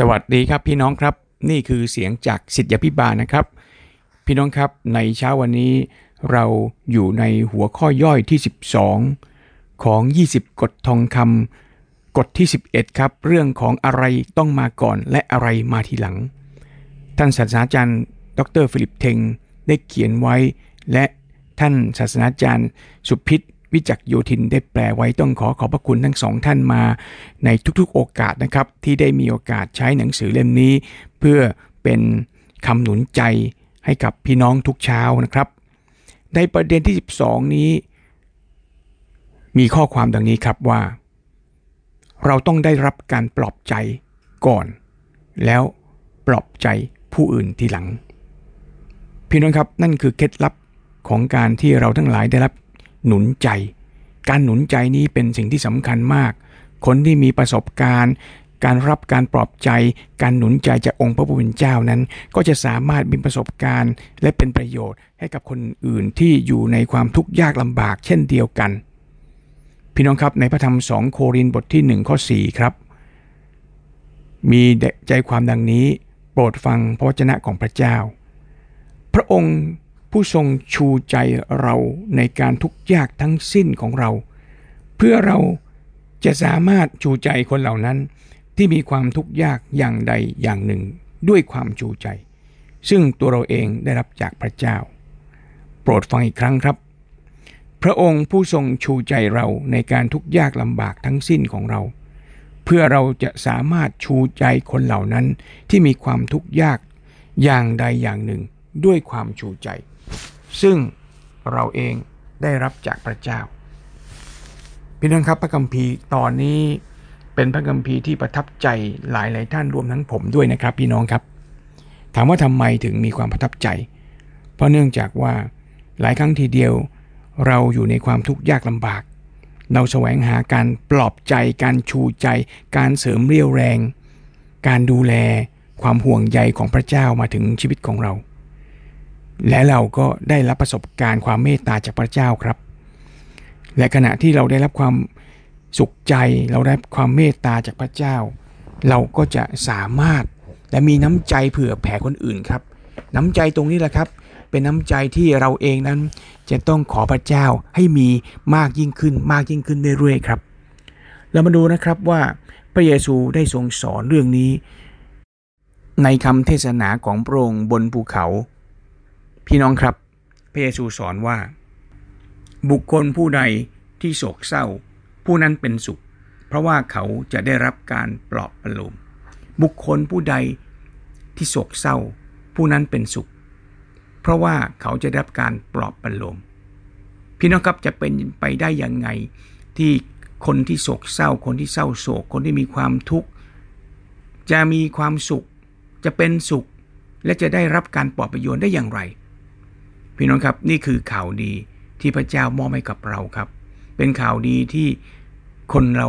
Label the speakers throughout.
Speaker 1: สวัสดีครับพี่น้องครับ นี่คือเสียงจากสิทธิพิบาลนะครับ พี่น้องครับในเช้าวันนี้เราอยู่ในหัวข้อย่อยที่ 12 ของ 20 กฎทองคำกฎที่ 11 ครับ เรื่องของอะไรต้องมาก่อนและอะไรมาทีหลัง ท่านศาสตราจารย์ ดรฟิลิปเทงได้เขียนไว้ และท่านศาสตราจารย์สุพิษ วิจักโยธินได้แปลไว้ต้องขอขอบพระคุณทั้งสองท่านมา ในทุกๆโอกาสนะครับ ที่ได้มีโอกาสใช้หนังสือเล่มนี้ เพื่อเป็นคำหนุนใจให้กับพี่น้องทุกเช้านะครับ ในประเด็นที่ 12 นี้ มีข้อความดังนี้ครับว่า เราต้องได้รับการปลอบใจก่อน แล้วปลอบใจผู้อื่นทีหลัง พี่น้องครับนั่นคือเคล็ดลับของการที่เราทั้งหลายได้รับ หนุนใจ การหนุนใจนี้เป็นสิ่งที่สำคัญมาก คนที่มีประสบการณ์ การรับการปลอบใจ การหนุนใจจากองค์พระผู้เป็นเจ้านั้น ก็จะสามารถมีประสบการณ์ และเป็นประโยชน์ให้กับคนอื่นที่อยู่ในความทุกข์ยากลำบากเช่นเดียวกัน พี่น้องครับในพระธรรมสองโครินบทที่1ข้อ4ครับ มีใจความดังนี้ โปรดฟังพระวจนะของพระเจ้า พระองค์ ผู้ทรงชูใจเราในการทุกข์ยากทั้งสิ้นของเรา เพื่อเราจะสามารถชูใจคนเหล่านั้น ที่มีความทุกข์ยากอย่างใดอย่างหนึ่ง ด้วยความชูใจ ซึ่งตัวเราเองได้รับจากพระเจ้า โปรดฟังอีกครั้งครับ พระองค์ผู้ทรงชูใจเราในการทุกข์ยากลำบากทั้งสิ้นของเรา เพื่อเราจะสามารถชูใจคนเหล่านั้นที่มีความทุกข์ยากอย่างใดอย่างหนึ่ง ด้วยความชูใจ ซึ่งเราเองได้รับจากพระเจ้า พี่น้องครับพระคัมภีร์ตอนนี้เป็นพระคัมภีร์ที่ประทับใจหลายหลายท่านรวมทั้งผมด้วยนะครับ พี่น้องครับ ถามว่าทำไมถึงมีความประทับใจ เพราะเนื่องจากว่าหลายครั้งทีเดียว เราอยู่ในความทุกข์ยากลำบาก เราแสวงหาการปลอบใจ การชูใจ การเสริมเรี่ยวแรง การดูแลความห่วงใยของพระเจ้ามาถึงชีวิตของเรา และเราก็ได้รับประสบการณ์ความเมตตาจากพระเจ้าครับ และขณะที่เราได้รับความสุขใจ เราได้ความเมตตาจากพระเจ้า เราก็จะสามารถและมีน้ำใจเผื่อแผ่คนอื่นครับ น้ำใจตรงนี้แหละครับ เป็นน้ำใจที่เราเองนั้น จะต้องขอพระเจ้าให้มีมากยิ่งขึ้น มากยิ่งขึ้นเรื่อยๆครับ เรามาดูนะครับว่าพระเยซูได้ทรงสอนเรื่องนี้ ในคำเทศนาของพระองค์บนภูเขา พี่น้องครับ พระเยซูสอนว่า บุคคลผู้ใดที่โศกเศร้า ผู้นั้นเป็นสุข เพราะว่าเขาจะได้รับการปลอบประโลมบุคคลผู้ใดที่โศกเศร้า ผู้นั้นเป็นสุข เพราะว่าเขาจะได้รับการปลอบประโลมพี่น้องครับจะเป็นไปได้ยังไงที่คนที่โศกเศร้า คนที่เศร้าโศก คนที่มีความทุกข์จะมีความสุข จะเป็นสุข และจะได้รับการปลอบประโยชน์ได้อย่างไร พี่น้องครับนี่คือข่าวดีที่พระเจ้ามอบให้กับเราครับ เป็นข่าวดีที่คนเรา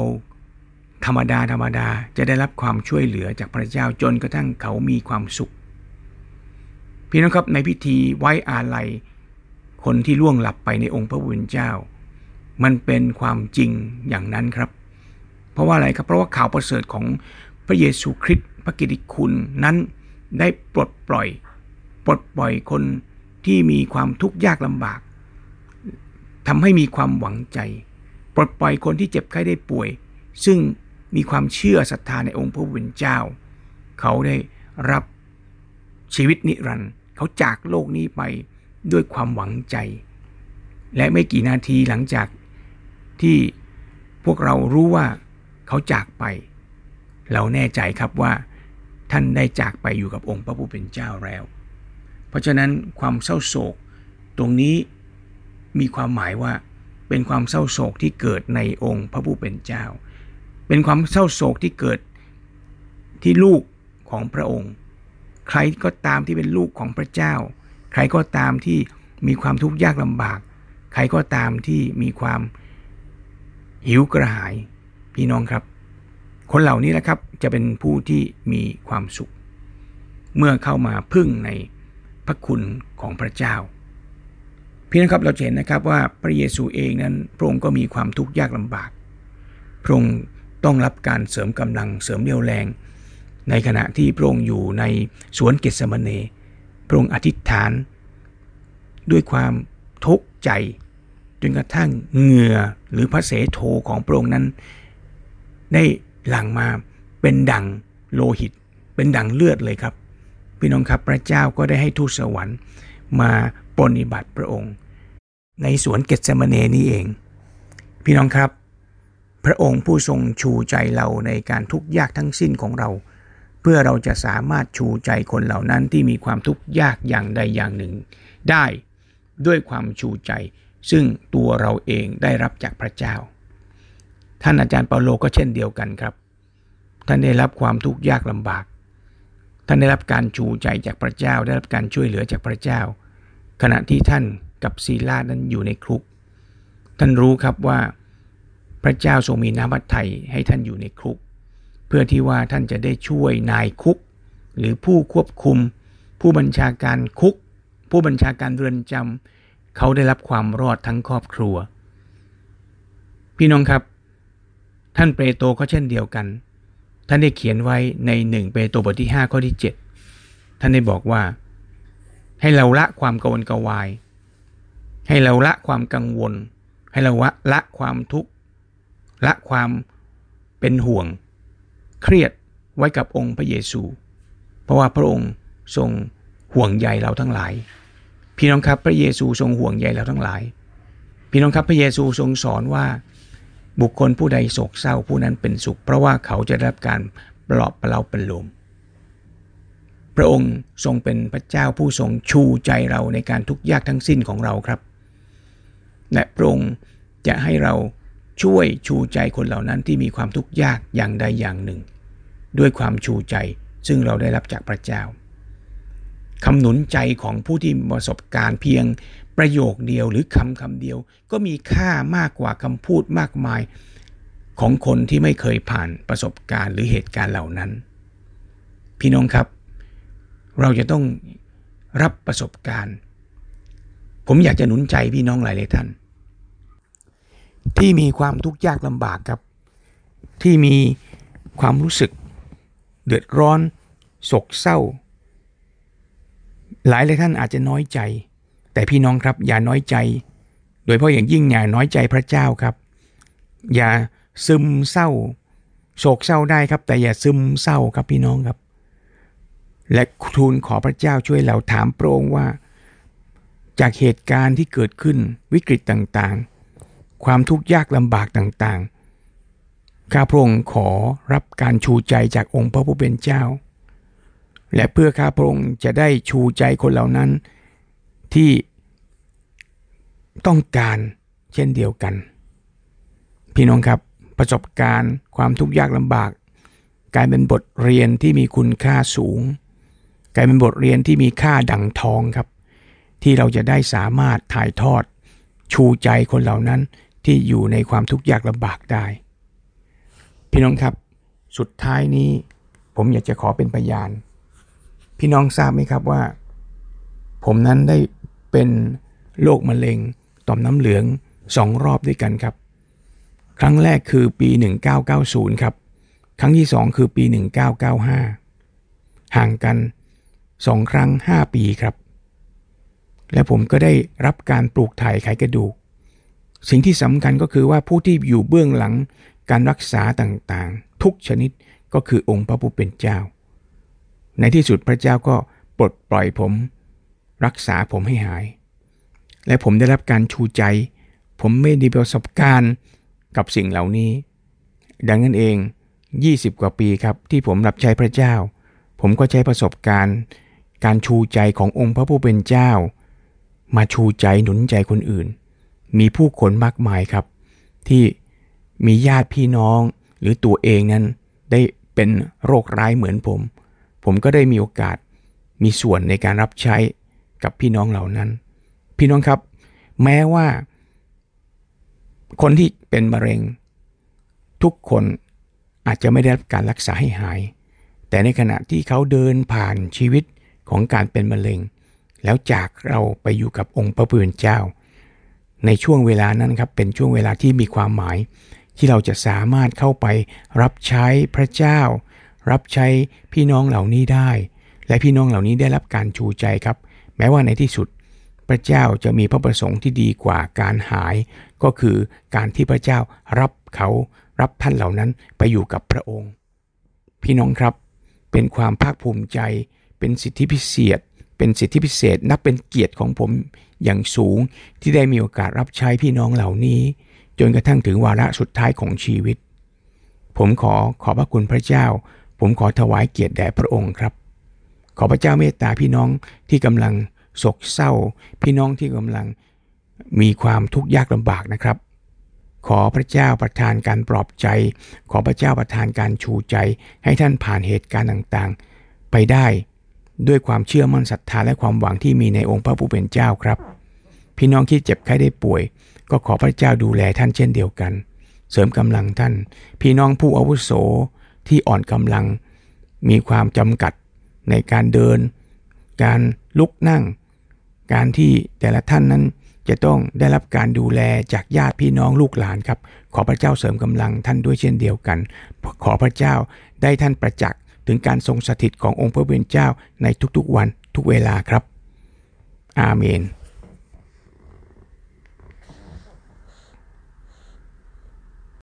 Speaker 1: ธรรมดาธรรมดาจะได้รับความช่วยเหลือจากพระเจ้าจนกระทั่งเขามีความสุข พี่น้องครับในพิธีไว้อาลัยคนที่ล่วงหลับไปในองค์พระผู้เป็นเจ้า มันเป็นความจริงอย่างนั้นครับ เพราะว่าอะไรครับเพราะว่าข่าวประเสริฐของพระเยซูคริสต์พระกิติคุณนั้นได้ปลดปล่อย ปลดปล่อยคน ที่มีความทุกข์ยากลำบาก ทำให้มีความหวังใจ ปลดปล่อยคนที่เจ็บไข้ได้ป่วย ซึ่งมีความเชื่อศรัทธาในองค์พระผู้เป็นเจ้า เขาได้รับชีวิตนิรันดร์เขาจากโลกนี้ไปด้วยความหวังใจ และไม่กี่นาทีหลังจากที่พวกเรารู้ว่าเขาจากไป เราแน่ใจครับว่าท่านได้จากไปอยู่กับองค์พระผู้เป็นเจ้าแล้ว ราะฉะนั้นความเศร้าโศก ตรงนี้มีความหมายว่าเป็นความเศร้าโศกที่เกิดในองค์พระผู้เป็นเจ้า เป็นความเศร้าโศกที่เกิดที่ลูกของพระองค์ ใครก็ตามที่เป็นลูกของพระเจ้า ใครก็ตามที่มีความทุกข์ยากลำบาก ใครก็ตามที่มีความหิวกระหาย พี่น้องครับ คนเหล่านี้แหละครับจะเป็นผู้ที่มีความสุข เมื่อเข้ามาพึ่งใน พระคุณของพระเจ้า พี่นะครับเราเห็นนะครับว่าพระเยซูเองนั้นพระองค์ก็มีความทุกข์ยากลำบาก พระองค์ต้องรับการเสริมกำลังเสริมเรี่ยวแรง ในขณะที่พระองค์อยู่ในสวนเกสมเนพระองค์อธิษฐาน ด้วยความทุกข์ใจจนกระทั่งเหงื่อหรือพระเสโทของพระองค์นั้น ได้หลั่งมาเป็นดังโลหิต เป็นดังเลือดเลยครับ พี่น้องครับพระเจ้าก็ได้ให้ทูตสวรรค์มาปฏิบัติพระองค์ ในสวนเกตเซมเนนี้เอง พี่น้องครับ พระองค์ผู้ทรงชูใจเราในการทุกข์ยากทั้งสิ้นของเรา เพื่อเราจะสามารถชูใจคนเหล่านั้นที่มีความทุกข์ยากอย่างใดอย่างหนึ่ง ได้ด้วยความชูใจ ซึ่งตัวเราเองได้รับจากพระเจ้า ท่านอาจารย์เปาโลก็เช่นเดียวกันครับ ท่านได้รับความทุกข์ยากลำบาก ท่านได้รับการชูใจจากพระเจ้า ได้รับการช่วยเหลือจากพระเจ้า ขณะที่ท่านกับซีลานั้นอยู่ในคุก ท่านรู้ครับว่าพระเจ้าทรงมีน้ำพระทัยให้ท่านอยู่ในคุก เพื่อที่ว่าท่านจะได้ช่วยนายคุก หรือผู้ควบคุม ผู้บัญชาการคุก ผู้บัญชาการเรือนจำเขาได้รับความรอดทั้งครอบครัว พี่น้องครับ ท่านเปโตรก็เช่นเดียวกัน ท่านได้เขียนไว้ในหนึ่งเปโตรบทที่ 5 ข้อที่ 7 ท่านได้บอกว่า ให้เราละความกังวลกวาย ให้เราละความกังวล ให้เราละความทุกข์ละความเป็นห่วง เครียดไว้กับองค์พระเยซู เพราะว่าพระองค์ทรงห่วงใยเราทั้งหลาย พี่น้องครับพระเยซูทรงห่วงใยเราทั้งหลาย พี่น้องครับพระเยซูทรงสอนว่า บุคคลผู้ใดโศกเศร้าผู้นั้นเป็นสุข เพราะว่าเขาจะได้รับการปลอบประเราเป็นลมพระองค์ทรงเป็นพระเจ้าผู้ทรงชูใจเราในการทุกข์ยากทั้งสิ้นของเราครับ และพระองค์จะให้เราช่วยชูใจคนเหล่านั้นที่มีความทุกข์ยากอย่างใดอย่างหนึ่ง ด้วยความชูใจซึ่งเราได้รับจากพระเจ้าคำหนุนใจของผู้ที่ประสบการณ์เพียง ประโยคเดียวหรือคำคำเดียว ก็มีค่ามากกว่าคำพูดมากมาย ของคนที่ไม่เคยผ่านประสบการณ์หรือเหตุการณ์เหล่านั้น พี่น้องครับ เราจะต้องรับประสบการณ์ ผมอยากจะหนุนใจพี่น้องหลายเลายท่าน ที่มีความทุกข์ยากลำบากครับ ที่มีความรู้สึก เดือดร้อนโศกเศร้า หลายหลายท่านอาจจะน้อยใจ แต่พี่น้องครับอย่าน้อยใจ โดยเพราะอย่างยิ่งอย่าน้อยใจพระเจ้าครับ อย่าซึมเศร้า โศกเศร้าได้ครับ แต่อย่าซึมเศร้าครับพี่น้องครับ และทูลขอพระเจ้าช่วยเราถามโปรงว่า จากเหตุการณ์ที่เกิดขึ้นวิกฤตต่างๆ ความทุกข์ยากลำบากต่างๆข้าพระองค์ขอรับการชูใจจากองค์พระผู้เป็นเจ้า และเพื่อข้าพระองค์จะได้ชูใจคนเหล่านั้นที่ ต้องการเช่นเดียวกัน พี่น้องครับประสบการณ์ความทุกข์ยากลำบาก กลายเป็นบทเรียนที่มีคุณค่าสูง กลายเป็นบทเรียนที่มีค่าดังทองครับ ที่เราจะได้สามารถถ่ายทอด ชูใจคนเหล่านั้นที่อยู่ในความทุกข์ยากลำบากได้ พี่น้องครับ สุดท้ายนี้ผมอยากจะขอเป็นพยาน พี่น้องทราบไหมครับว่า ผมนั้นได้เป็นโรคมะเร็ง ต่อมน้ำเหลืองสองรอบด้วยกันครับ ครั้งแรกคือปี 1990 ครับ ครั้งที่สองคือปี 1995 ห่างกันสองครั้ง 5 ปีครับ และผมก็ได้รับการปลูกถ่ายไขกระดูก สิ่งที่สำคัญก็คือว่าผู้ที่อยู่เบื้องหลังการรักษาต่างๆ ทุกชนิดก็คือองค์พระผู้เป็นเจ้า ในที่สุดพระเจ้าก็ปลดปล่อยผม รักษาผมให้หาย และผมได้รับการชูใจ ผมไม่ได้ประสบการณ์กับสิ่งเหล่านี้ ดังนั้นเอง 20 กว่าปีครับที่ผมรับใช้พระเจ้า ผมก็ใช้ประสบการณ์ การชูใจขององค์พระผู้เป็นเจ้า มาชูใจหนุนใจคนอื่น มีผู้คนมากมายครับ ที่มีญาติพี่น้องหรือตัวเองนั้นได้เป็นโรคร้ายเหมือนผม ผมก็ได้มีโอกาสมีส่วนในการรับใช้กับพี่น้องเหล่านั้น พี่น้องครับ แม้ว่า คนที่เป็นมะเร็ง ทุกคนอาจจะไม่ได้รับการรักษาให้หาย แต่ในขณะที่เขาเดินผ่านชีวิตของการเป็นมะเร็ง แล้วจากเราไปอยู่กับองค์พระผู้เป็นเจ้า ในช่วงเวลานั้นครับเป็นช่วงเวลาที่มีความหมาย ที่เราจะสามารถเข้าไปรับใช้พระเจ้า รับใช้พี่น้องเหล่านี้ได้ และพี่น้องเหล่านี้ได้รับการชูใจครับ แม้ว่าในที่สุด พระเจ้าจะมีพระประสงค์ที่ดีกว่าการหาย ก็คือการที่พระเจ้ารับเขารับท่านเหล่านั้นไปอยู่กับพระองค์ พี่น้องครับเป็นความภาคภูมิใจ เป็นสิทธิพิเศษ เป็นสิทธิพิเศษ นับเป็นเกียรติของผมอย่างสูงที่ได้มีโอกาสรับใช้พี่น้องเหล่านี้ จนกระทั่งถึงวาระสุดท้ายของชีวิต ผมขอขอบพระคุณพระเจ้า ผมขอถวายเกียรติแด่พระองค์ครับ ขอพระเจ้าเมตตาพี่น้องที่กำลัง โศกเศร้า พี่น้องที่กำลังมีความทุกข์ยากลำบากนะครับ ขอพระเจ้าประทานการปลอบใจ ขอพระเจ้าประทานการชูใจ ให้ท่านผ่านเหตุการณ์ต่างๆ ไปได้ด้วยความเชื่อมั่นศรัทธาและความหวังที่มีในองค์พระผู้เป็นเจ้าครับ พี่น้องที่เจ็บไข้ได้ป่วย ก็ขอพระเจ้าดูแลท่านเช่นเดียวกัน เสริมกำลังท่าน พี่น้องผู้อาวุโสที่อ่อนกำลัง มีความจำกัดในการเดิน การลุกนั่ง การที่แต่ละท่านนั้นจะต้องได้รับการดูแลจากญาติพี่น้องลูกหลานครับ ขอพระเจ้าเสริมกำลังท่านด้วยเช่นเดียวกัน ขอพระเจ้าได้ท่านประจักษ์ถึงการทรงสถิตขององค์พระเวนเจ้าในทุกๆวันทุกเวลาครับ อาเมน